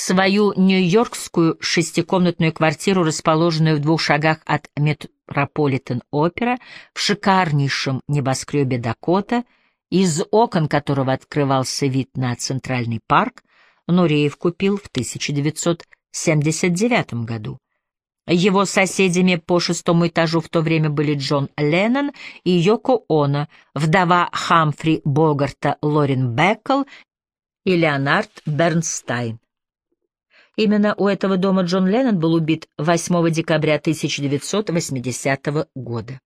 свою нью-йоркскую шестикомнатную квартиру, расположенную в двух шагах от Метрополитен-опера, в шикарнейшем небоскребе Дакота, из окон которого открывался вид на Центральный парк, Нуреев купил в 1979 году. Его соседями по шестому этажу в то время были Джон Леннон и Йоко Оно, вдова Хамфри Богарта Лорен Беккел и Леонард Бернстайн. Именно у этого дома Джон Леннон был убит 8 декабря 1980 года.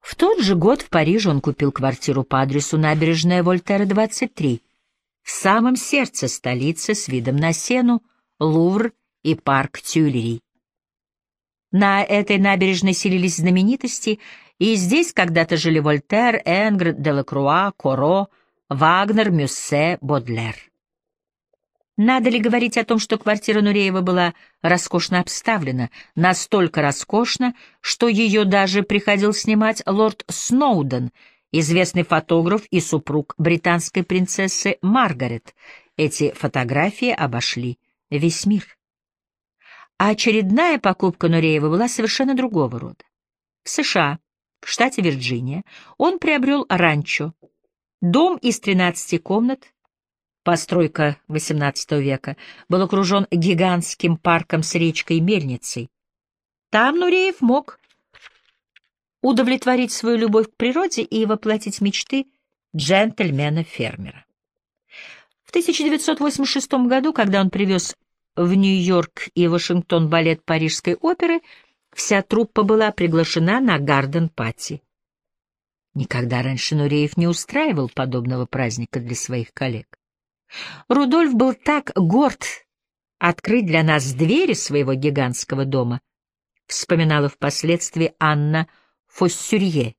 В тот же год в Париже он купил квартиру по адресу набережная Вольтера, 23, в самом сердце столицы с видом на Сену, Лувр и парк Тюильри. На этой набережной селились знаменитости, и здесь когда-то жили Вольтер, Энгр, Делакруа, Коро, Вагнер, Мюссе, Бодлер. Надо ли говорить о том, что квартира Нуреева была роскошно обставлена, настолько роскошно, что ее даже приходил снимать лорд Сноуден, известный фотограф и супруг британской принцессы Маргарет. Эти фотографии обошли весь мир. А очередная покупка Нуреева была совершенно другого рода. В США, в штате Вирджиния, он приобрел ранчо, дом из 13 комнат, постройка XVIII века, был окружен гигантским парком с речкой и мельницей. Там Нуреев мог удовлетворить свою любовь к природе и воплотить мечты джентльмена-фермера. В 1986 году, когда он привез в Нью-Йорк и Вашингтон балет Парижской оперы, вся труппа была приглашена на гарден-пати. Никогда раньше Нуреев не устраивал подобного праздника для своих коллег. Рудольф был так горд открыть для нас двери своего гигантского дома, вспоминала впоследствии Анна Фоссюрье.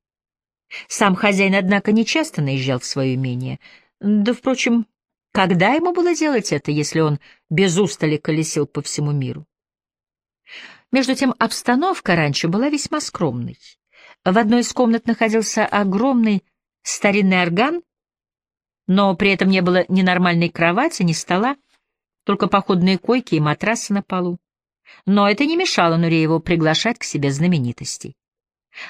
Сам хозяин, однако, не часто наезжал в свое имение. Да, впрочем, когда ему было делать это, если он без устали колесил по всему миру? Между тем, обстановка раньше была весьма скромной. В одной из комнат находился огромный старинный орган, но при этом не было ни нормальной кровати, ни стола, только походные койки и матрасы на полу. Но это не мешало Нурееву приглашать к себе знаменитостей.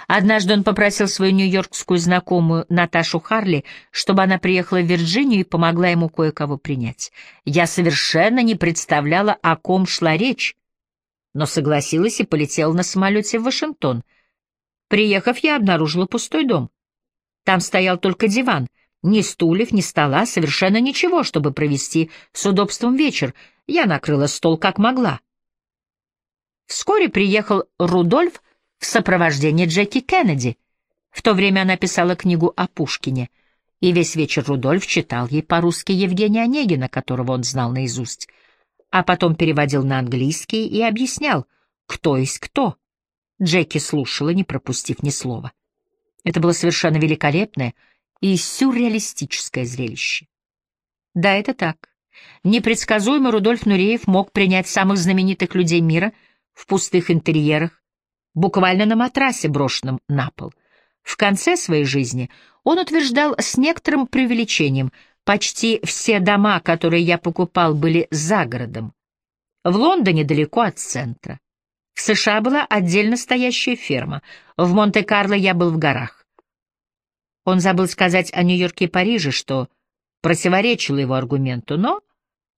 Однажды он попросил свою нью-йоркскую знакомую Наташу Харли, чтобы она приехала в Вирджинию и помогла ему кое-кого принять. Я совершенно не представляла, о ком шла речь, но согласилась и полетела на самолете в Вашингтон. Приехав, я обнаружила пустой дом. Там стоял только диван, ни стульев, ни стола, совершенно ничего, чтобы провести с удобством вечер. Я накрыла стол как могла. Вскоре приехал Рудольф, в сопровождении Джеки Кеннеди. В то время она писала книгу о Пушкине, и весь вечер Рудольф читал ей по-русски Евгения Онегина, которого он знал наизусть, а потом переводил на английский и объяснял, кто есть кто. Джеки слушала, не пропустив ни слова. Это было совершенно великолепное и сюрреалистическое зрелище. Да, это так. Непредсказуемо Рудольф Нуреев мог принять самых знаменитых людей мира в пустых интерьерах, буквально на матрасе, брошенном на пол. В конце своей жизни он утверждал с некоторым преувеличением, почти все дома, которые я покупал, были за городом. В Лондоне далеко от центра. В США была отдельно стоящая ферма. В Монте-Карло я был в горах. Он забыл сказать о Нью-Йорке и Париже, что противоречило его аргументу, но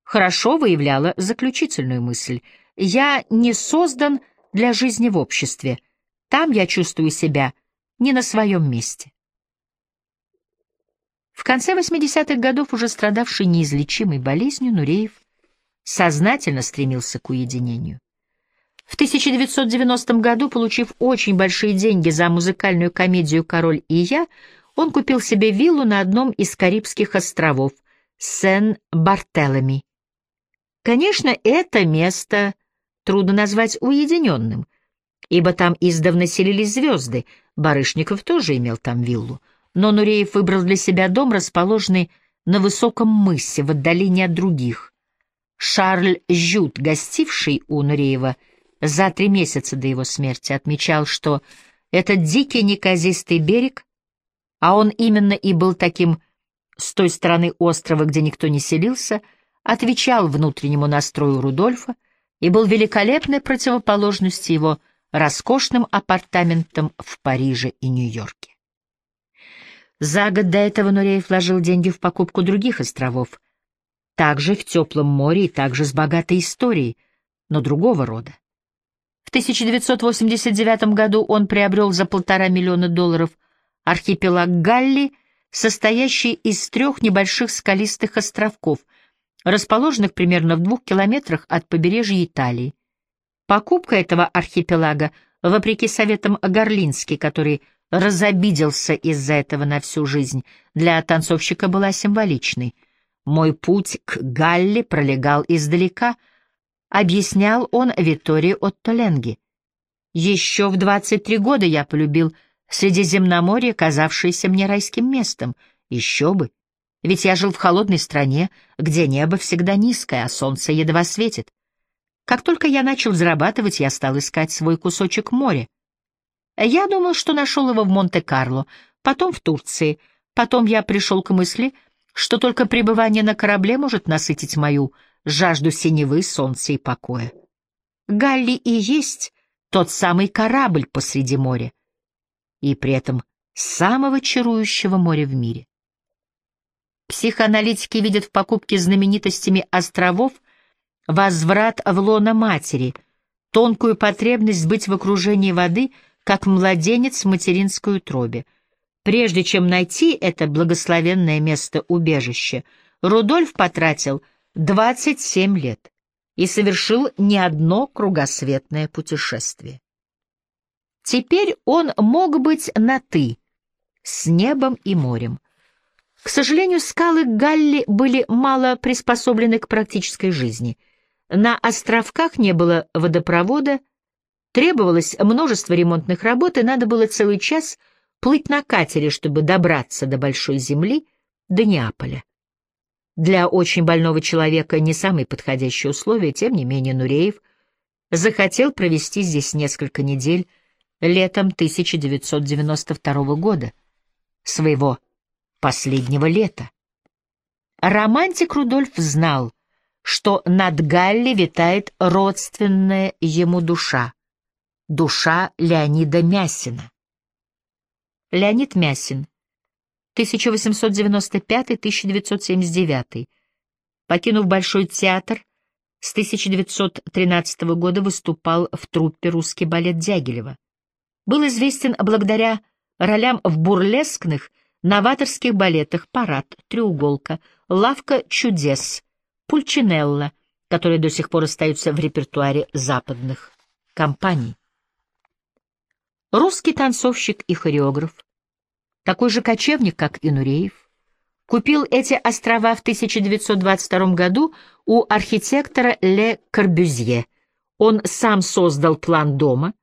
хорошо выявляло заключительную мысль. «Я не создан для жизни в обществе. Там я чувствую себя не на своем месте. В конце 80-х годов, уже страдавший неизлечимой болезнью, Нуреев сознательно стремился к уединению. В 1990 году, получив очень большие деньги за музыкальную комедию «Король и я», он купил себе виллу на одном из Карибских островов, Сен-Бартелеми. Конечно, это место трудно назвать уединенным, ибо там издавна селились звезды, Барышников тоже имел там виллу, но Нуреев выбрал для себя дом, расположенный на высоком мысе, в отдалении от других. Шарль Жют, гостивший у Нуреева за три месяца до его смерти, отмечал, что этот дикий неказистый берег, а он именно и был таким с той стороны острова, где никто не селился, отвечал внутреннему настрою Рудольфа и был великолепной противоположностью его роскошным апартаментам в Париже и Нью-Йорке. За год до этого Нуреев вложил деньги в покупку других островов, также в теплом море и также с богатой историей, но другого рода. В 1989 году он приобрел за полтора миллиона долларов архипелаг Галли, состоящий из трех небольших скалистых островков, расположенных примерно в двух километрах от побережья Италии. Покупка этого архипелага, вопреки советам Горлински, который разобиделся из-за этого на всю жизнь, для танцовщика была символичной. «Мой путь к Галли пролегал издалека», — объяснял он Витории Оттоленги. «Еще в 23 года я полюбил Средиземноморье, казавшееся мне райским местом. Еще бы! Ведь я жил в холодной стране, где небо всегда низкое, а солнце едва светит. Как только я начал зарабатывать, я стал искать свой кусочек моря. Я думал, что нашел его в Монте-Карло, потом в Турции. Потом я пришел к мысли, что только пребывание на корабле может насытить мою жажду синевы, солнца и покоя. Галли и есть тот самый корабль посреди моря, и при этом самого чарующего моря в мире. Психоаналитики видят в покупке знаменитостями островов возврат в лоно матери, тонкую потребность быть в окружении воды — как младенец в материнской утробе. Прежде чем найти это благословенное место убежища, Рудольф потратил 27 лет и совершил не одно кругосветное путешествие. Теперь он мог быть на «ты», с небом и морем. К сожалению, скалы Галли были мало приспособлены к практической жизни. На островках не было водопровода, Требовалось множество ремонтных работ, и надо было целый час плыть на катере, чтобы добраться до Большой Земли, до Неаполя. Для очень больного человека не самые подходящие условия, тем не менее Нуреев захотел провести здесь несколько недель летом 1992 года, своего последнего лета. Романтик Рудольф знал, что над Галли витает родственная ему душа, Душа Леонида Мясина. Леонид Мясин, 1895-1979. Покинув Большой театр, с 1913 года выступал в труппе «Русский балет» Дягилева. Был известен благодаря ролям в бурлескных, новаторских балетах «Парад», «Треуголка», «Лавка чудес», «Пульчинелла», которые до сих пор остаются в репертуаре западных компаний. Русский танцовщик и хореограф, такой же кочевник, как и Нуреев, купил эти острова в 1922 году у архитектора Ле Корбюзье. Он сам создал план дома,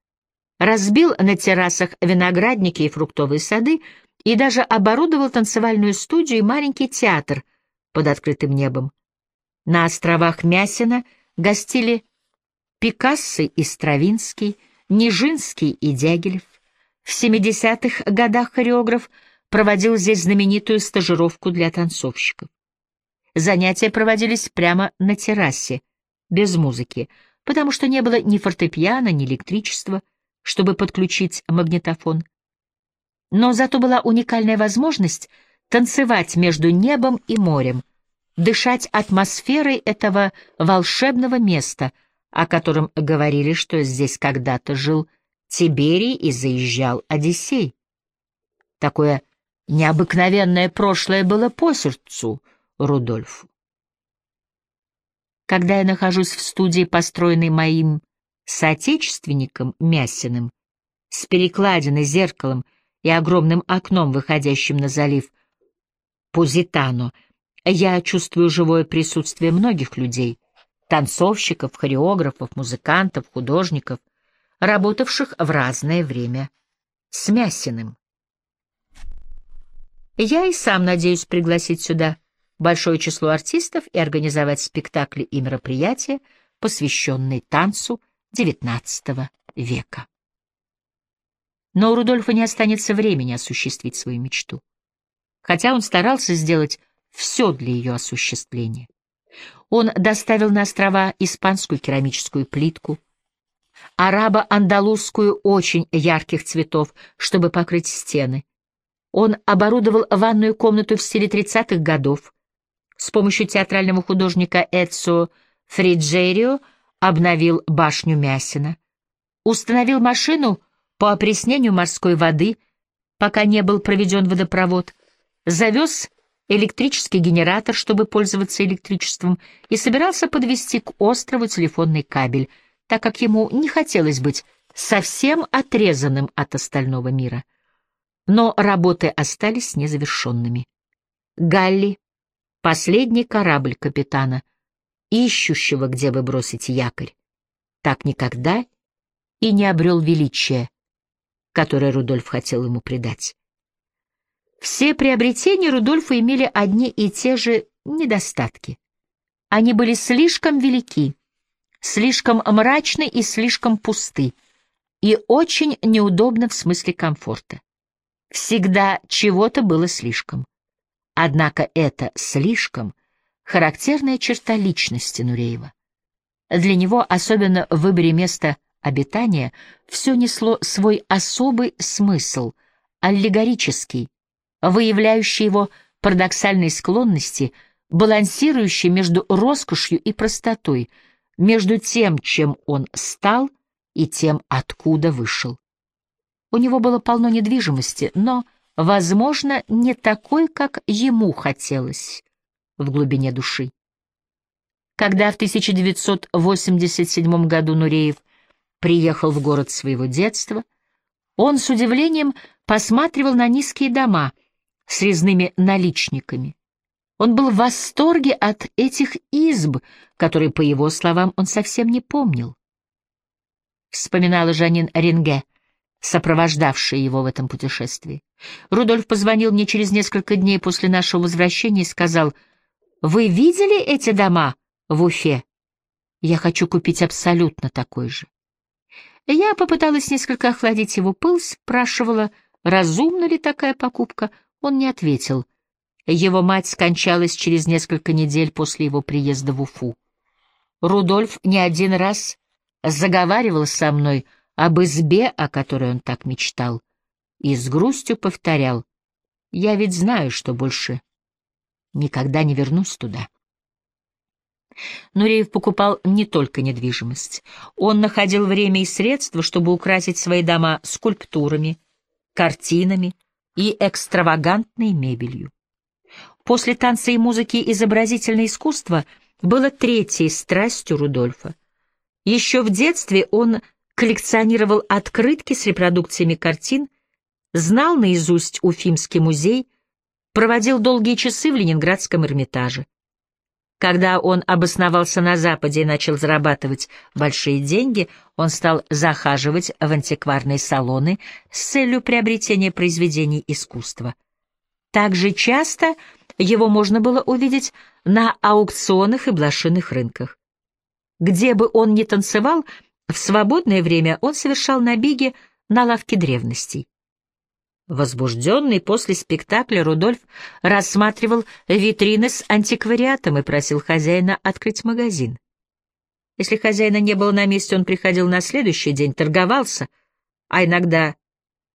разбил на террасах виноградники и фруктовые сады и даже оборудовал танцевальную студию и маленький театр под открытым небом. На островах Мясина гостили Пикассо и Стравинский, Нижинский и Дягилев. В 70-х годах хореограф проводил здесь знаменитую стажировку для танцовщиков. Занятия проводились прямо на террасе, без музыки, потому что не было ни фортепиано, ни электричества, чтобы подключить магнитофон. Но зато была уникальная возможность танцевать между небом и морем, дышать атмосферой этого волшебного места — о котором говорили, что здесь когда-то жил Тиберий и заезжал Одиссей. Такое необыкновенное прошлое было по сердцу Рудольфу. Когда я нахожусь в студии, построенной моим соотечественником Мясиным, с перекладиной, зеркалом и огромным окном, выходящим на залив Позитано, я чувствую живое присутствие многих людей — танцовщиков, хореографов, музыкантов, художников, работавших в разное время с Мясиным. Я и сам надеюсь пригласить сюда большое число артистов и организовать спектакли и мероприятия, посвященные танцу XIX века. Но у Рудольфа не останется времени осуществить свою мечту. хотя он старался сделать все для ее осуществления. Он доставил на острова испанскую керамическую плитку, арабо-андалузскую очень ярких цветов, чтобы покрыть стены. Он оборудовал ванную комнату в стиле 30-х годов. С помощью театрального художника Эдсо Фриджерио обновил башню Мясина. Установил машину по опреснению морской воды, пока не был проведен водопровод. Завез электрический генератор, чтобы пользоваться электричеством, и собирался подвести к острову телефонный кабель, так как ему не хотелось быть совсем отрезанным от остального мира. Но работы остались незавершенными. Галли, последний корабль капитана, ищущего, где бы бросить якорь, так никогда и не обрел величия, которое Рудольф хотел ему придать. Все приобретения Рудольфа имели одни и те же недостатки. Они были слишком велики, слишком мрачны и слишком пусты, и очень неудобны в смысле комфорта. Всегда чего-то было слишком. Однако это «слишком» — характерная черта личности Нуреева. Для него, особенно в выборе места обитания, все несло свой особый смысл, аллегорический, выявляющий его парадоксальные склонности, балансирующий между роскошью и простотой, между тем, чем он стал, и тем, откуда вышел. У него было полно недвижимости, но, возможно, не такой, как ему хотелось в глубине души. Когда в 1987 году Нуреев приехал в город своего детства, он с удивлением посматривал на низкие дома с резными наличниками. Он был в восторге от этих изб, которые, по его словам, он совсем не помнил. Вспоминала Жанин Ренге, сопровождавшая его в этом путешествии. Рудольф позвонил мне через несколько дней после нашего возвращения и сказал, «Вы видели эти дома в Уфе? Я хочу купить абсолютно такой же». Я попыталась несколько охладить его пыл, спрашивала, разумна ли такая покупка. Он не ответил. Его мать скончалась через несколько недель после его приезда в Уфу. Рудольф не один раз заговаривал со мной об избе, о которой он так мечтал, и с грустью повторял, «Я ведь знаю, что больше никогда не вернусь туда». Нуреев покупал не только недвижимость. Он находил время и средства, чтобы украсить свои дома скульптурами, картинами и экстравагантной мебелью. После танца и музыки изобразительное искусство было третьей страстью Рудольфа. Еще в детстве он коллекционировал открытки с репродукциями картин, знал наизусть Уфимский музей, проводил долгие часы в Ленинградском Эрмитаже. Когда он обосновался на Западе и начал зарабатывать большие деньги, он стал захаживать в антикварные салоны с целью приобретения произведений искусства. Также часто его можно было увидеть на аукционах и блошиных рынках. Где бы он ни танцевал, в свободное время он совершал набеги на лавки древностей. Возбужденный после спектакля Рудольф рассматривал витрины с антиквариатом и просил хозяина открыть магазин. Если хозяина не было на месте, он приходил на следующий день, торговался, а иногда,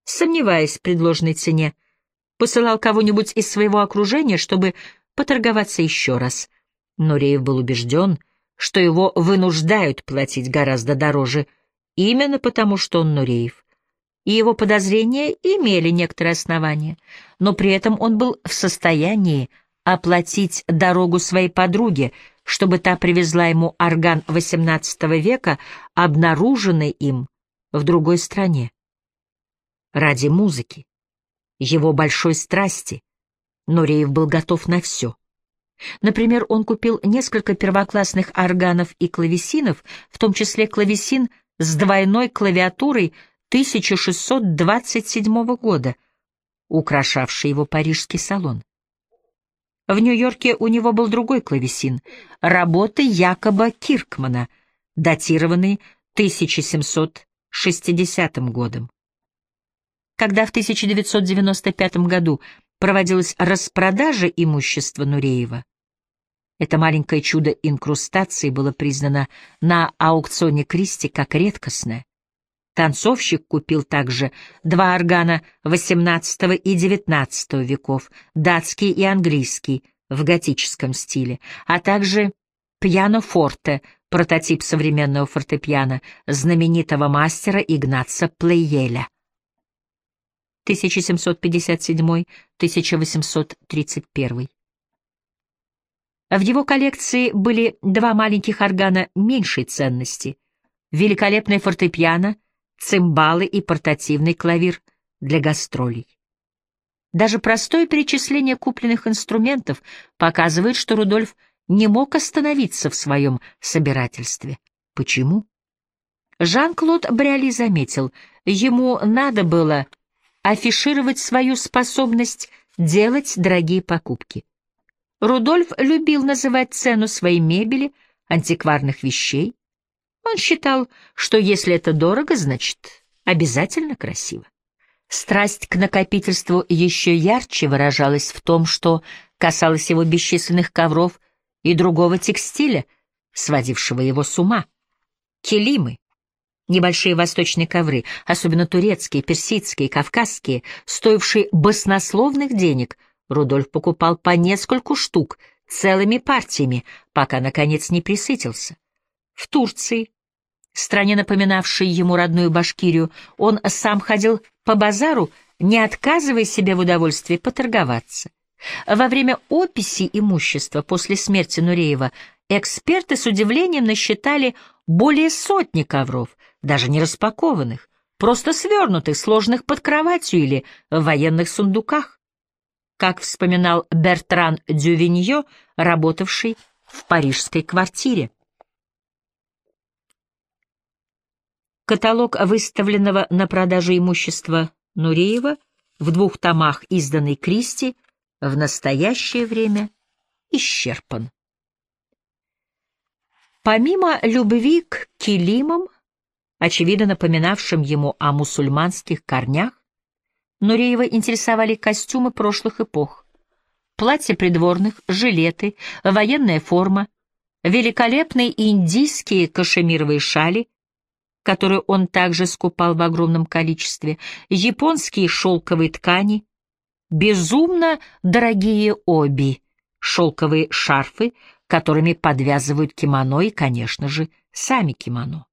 сомневаясь в предложенной цене, посылал кого-нибудь из своего окружения, чтобы поторговаться еще раз. Но Реев был убежден, что его вынуждают платить гораздо дороже, именно потому что он Нуреев и его подозрения имели некоторые основания, но при этом он был в состоянии оплатить дорогу своей подруге, чтобы та привезла ему орган XVIII века, обнаруженный им в другой стране. Ради музыки, его большой страсти, Нуреев был готов на все. Например, он купил несколько первоклассных органов и клавесинов, в том числе клавесин с двойной клавиатурой 1627 года, украшавший его парижский салон. В Нью-Йорке у него был другой клавесин, работы Якоба Киркмана, датированный 1760 годом. Когда в 1995 году проводилась распродажа имущества Нуреева. Это маленькое чудо инкрустации было признано на аукционе Кристи как редкостное. Танцовщик купил также два органа XVIII и XIX веков, датский и английский, в готическом стиле, а также пьяно-форте, прототип современного фортепиано, знаменитого мастера Игнаца Плейеля. 1757-1831. В его коллекции были два маленьких органа меньшей ценности, великолепное фортепиано, цимбалы и портативный клавир для гастролей. Даже простое перечисление купленных инструментов показывает, что Рудольф не мог остановиться в своем собирательстве. Почему? Жан-Клод Бриали заметил, ему надо было афишировать свою способность делать дорогие покупки. Рудольф любил называть цену своей мебели, антикварных вещей. Он считал, что если это дорого, значит, обязательно красиво. Страсть к накопительству еще ярче выражалась в том, что касалось его бесчисленных ковров и другого текстиля, сводившего его с ума. Келимы, небольшие восточные ковры, особенно турецкие, персидские, кавказские, стоившие баснословных денег, Рудольф покупал по нескольку штук, целыми партиями, пока, наконец, не присытился. В Турции, стране, напоминавшей ему родную Башкирию, он сам ходил по базару, не отказывая себе в удовольствии поторговаться. Во время описи имущества после смерти Нуреева эксперты с удивлением насчитали более сотни ковров, даже не распакованных, просто свернутых, сложных под кроватью или в военных сундуках как вспоминал Бертран Дювиньо, работавший в парижской квартире. Каталог выставленного на продажу имущества Нуреева в двух томах, изданный Кристи, в настоящее время исчерпан. Помимо любви к килимам, очевидно напоминавшим ему о мусульманских корнях, Нуреева интересовали костюмы прошлых эпох. Платья придворных, жилеты, военная форма, великолепные индийские кашемировые шали, которые он также скупал в огромном количестве, японские шелковые ткани, безумно дорогие оби, шелковые шарфы, которыми подвязывают кимоно и, конечно же, сами кимоно.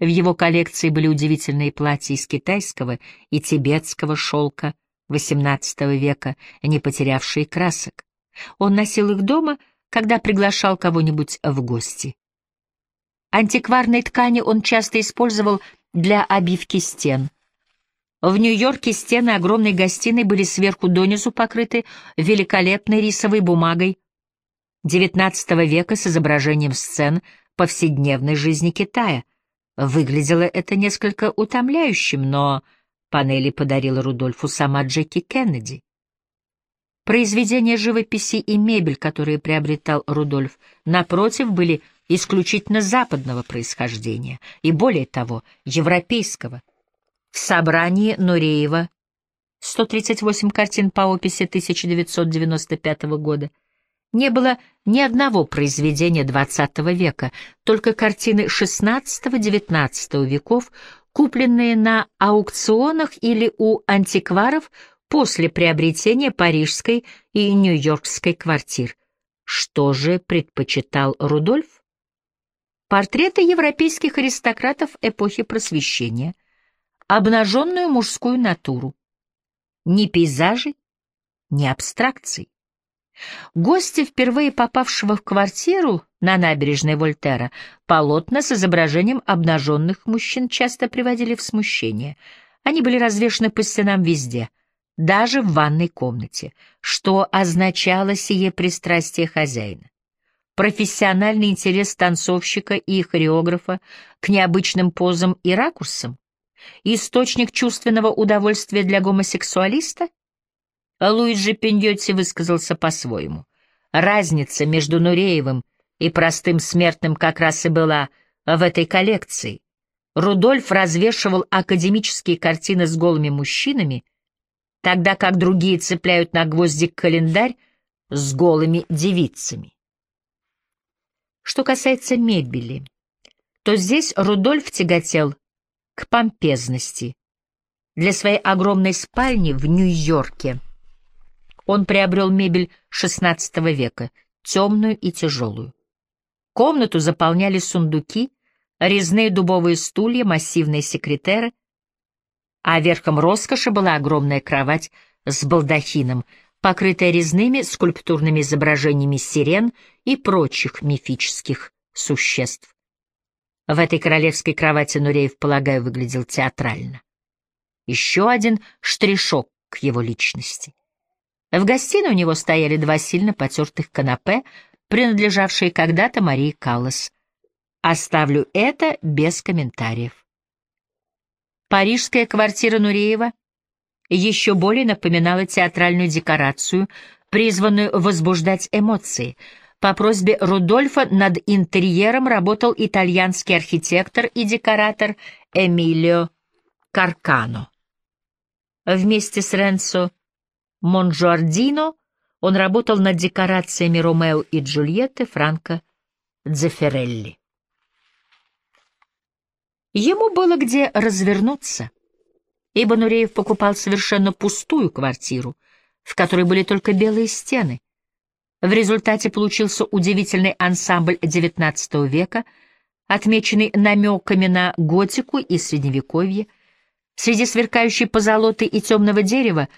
В его коллекции были удивительные платья из китайского и тибетского шелка XVIII века, не потерявшие красок. Он носил их дома, когда приглашал кого-нибудь в гости. Антикварные ткани он часто использовал для обивки стен. В Нью-Йорке стены огромной гостиной были сверху донизу покрыты великолепной рисовой бумагой XIX века с изображением сцен повседневной жизни Китая — Выглядело это несколько утомляющим, но панели подарила Рудольфу сама Джеки Кеннеди. Произведения живописи и мебель, которые приобретал Рудольф, напротив, были исключительно западного происхождения и, более того, европейского. В собрании Нуреева 138 картин по описи 1995 года — не было ни одного произведения XX века, только картины XVI-XIX веков, купленные на аукционах или у антикваров после приобретения парижской и нью-йоркской квартир. Что же предпочитал Рудольф? Портреты европейских аристократов эпохи Просвещения, обнаженную мужскую натуру. Ни пейзажей, ни абстракций. Гости, впервые попавшего в квартиру на набережной Вольтера, полотна с изображением обнаженных мужчин часто приводили в смущение. Они были развешаны по стенам везде, даже в ванной комнате, что означало сие пристрастие хозяина. Профессиональный интерес танцовщика и хореографа к необычным позам и ракурсам? Источник чувственного удовольствия для гомосексуалиста? Луиджи Пиньотти высказался по-своему. Разница между Нуреевым и простым смертным как раз и была в этой коллекции. Рудольф развешивал академические картины с голыми мужчинами, тогда как другие цепляют на гвоздик календарь с голыми девицами. Что касается мебели, то здесь Рудольф тяготел к помпезности. Для своей огромной спальни в Нью-Йорке он приобрел мебель XVI века, темную и тяжелую. Комнату заполняли сундуки, резные дубовые стулья, массивные секретеры, а верхом роскоши была огромная кровать с балдахином, покрытая резными скульптурными изображениями сирен и прочих мифических существ. В этой королевской кровати Нуреев, полагаю, выглядел театрально. Еще один штришок к его личности. В гостиной у него стояли два сильно потертых канапе, принадлежавшие когда-то Марии Каллас. Оставлю это без комментариев. Парижская квартира Нуреева еще более напоминала театральную декорацию, призванную возбуждать эмоции. По просьбе Рудольфа над интерьером работал итальянский архитектор и декоратор Эмилио Каркано. Вместе с Ренцо Монжуардино он работал над декорациями Ромео и Джульетты Франко Дзефирелли. Ему было где развернуться, ибо Нуреев покупал совершенно пустую квартиру, в которой были только белые стены. В результате получился удивительный ансамбль XIX века, отмеченный намеками на готику и средневековье. Среди сверкающей позолоты и темного дерева,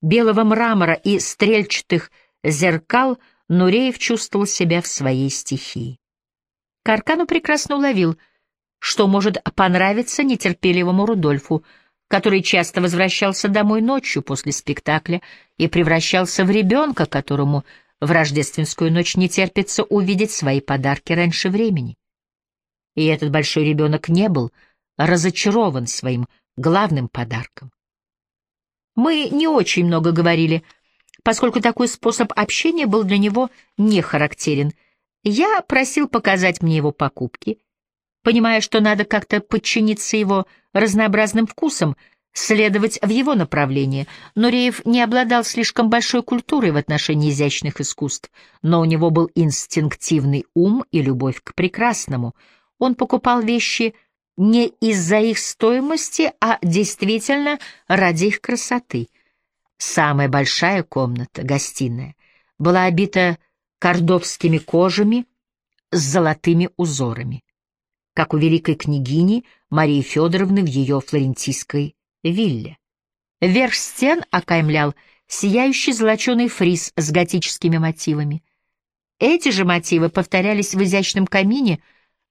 белого мрамора и стрельчатых зеркал Нуреев чувствовал себя в своей стихии. Каркану прекрасно уловил — что может понравиться нетерпеливому Рудольфу, который часто возвращался домой ночью после спектакля и превращался в ребенка, которому в рождественскую ночь не терпится увидеть свои подарки раньше времени. И этот большой ребенок не был разочарован своим главным подарком. Мы не очень много говорили, поскольку такой способ общения был для него не характерен. Я просил показать мне его покупки — понимая, что надо как-то подчиниться его разнообразным вкусам, следовать в его направлении. Нуреев не обладал слишком большой культурой в отношении изящных искусств, но у него был инстинктивный ум и любовь к прекрасному. Он покупал вещи не из-за их стоимости, а действительно ради их красоты. Самая большая комната, гостиная, была обита кордовскими кожами с золотыми узорами как у великой княгини Марии Федоровны в ее флорентийской вилле. Верх стен окаймлял сияющий золоченый фриз с готическими мотивами. Эти же мотивы повторялись в изящном камине,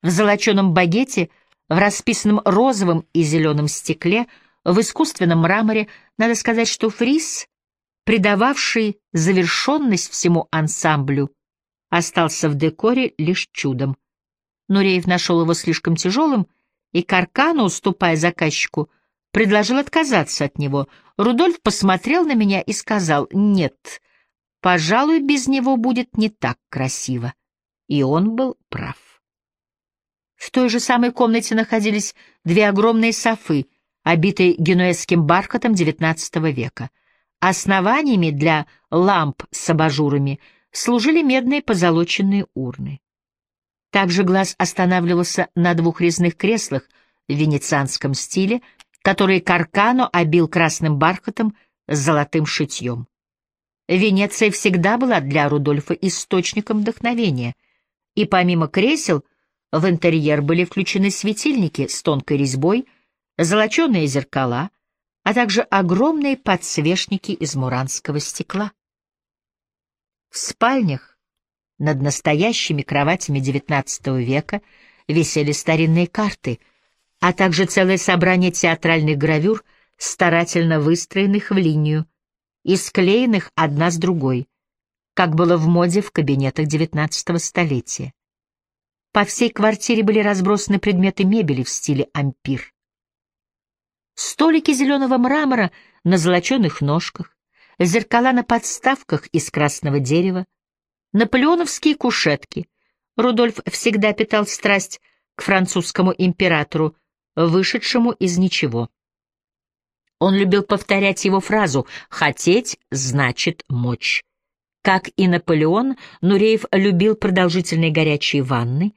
в золоченом багете, в расписанном розовом и зеленом стекле, в искусственном мраморе. Надо сказать, что фриз, придававший завершенность всему ансамблю, остался в декоре лишь чудом. Нуреев нашел его слишком тяжелым, и Каркану, уступая заказчику, предложил отказаться от него. Рудольф посмотрел на меня и сказал «Нет, пожалуй, без него будет не так красиво». И он был прав. В той же самой комнате находились две огромные софы, обитые генуэзским бархатом XIX века. Основаниями для ламп с абажурами служили медные позолоченные урны. Также глаз останавливался на двух резных креслах в венецианском стиле, которые Каркано обил красным бархатом с золотым шитьем. Венеция всегда была для Рудольфа источником вдохновения, и помимо кресел в интерьер были включены светильники с тонкой резьбой, золоченые зеркала, а также огромные подсвечники из муранского стекла. В спальнях над настоящими кроватями XIX века висели старинные карты, а также целое собрание театральных гравюр, старательно выстроенных в линию и склеенных одна с другой, как было в моде в кабинетах XIX столетия. По всей квартире были разбросаны предметы мебели в стиле ампир. Столики зеленого мрамора на золоченых ножках, зеркала на подставках из красного дерева, Наполеоновские кушетки. Рудольф всегда питал страсть к французскому императору, вышедшему из ничего. Он любил повторять его фразу «хотеть значит мочь». Как и Наполеон, Нуреев любил продолжительные горячие ванны,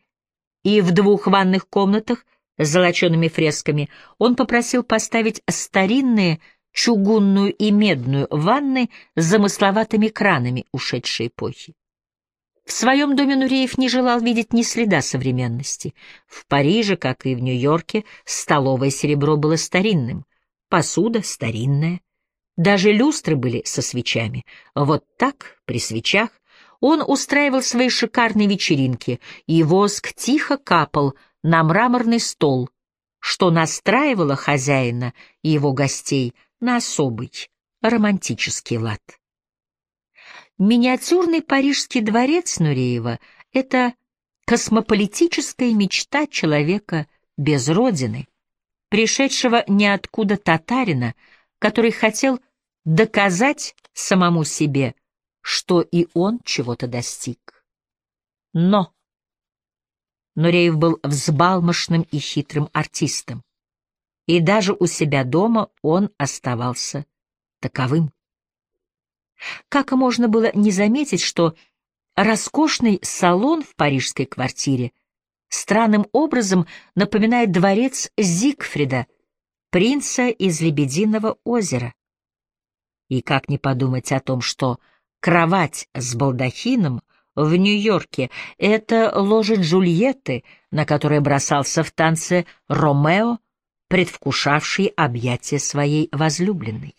и в двух ванных комнатах с золочеными фресками он попросил поставить старинные чугунную и медную ванны с замысловатыми кранами ушедшей эпохи. В своем доме Нуреев не желал видеть ни следа современности. В Париже, как и в Нью-Йорке, столовое серебро было старинным, посуда старинная, даже люстры были со свечами. Вот так, при свечах, он устраивал свои шикарные вечеринки, и воск тихо капал на мраморный стол, что настраивало хозяина и его гостей на особый романтический лад. Миниатюрный парижский дворец Нуреева — это космополитическая мечта человека без родины, пришедшего ниоткуда татарина, который хотел доказать самому себе, что и он чего-то достиг. Но Нуреев был взбалмошным и хитрым артистом, и даже у себя дома он оставался таковым. Как можно было не заметить, что роскошный салон в парижской квартире странным образом напоминает дворец Зигфрида, принца из Лебединого озера? И как не подумать о том, что кровать с балдахином в Нью-Йорке — это ложе Джульетты, на которой бросался в танце Ромео, предвкушавший объятия своей возлюбленной.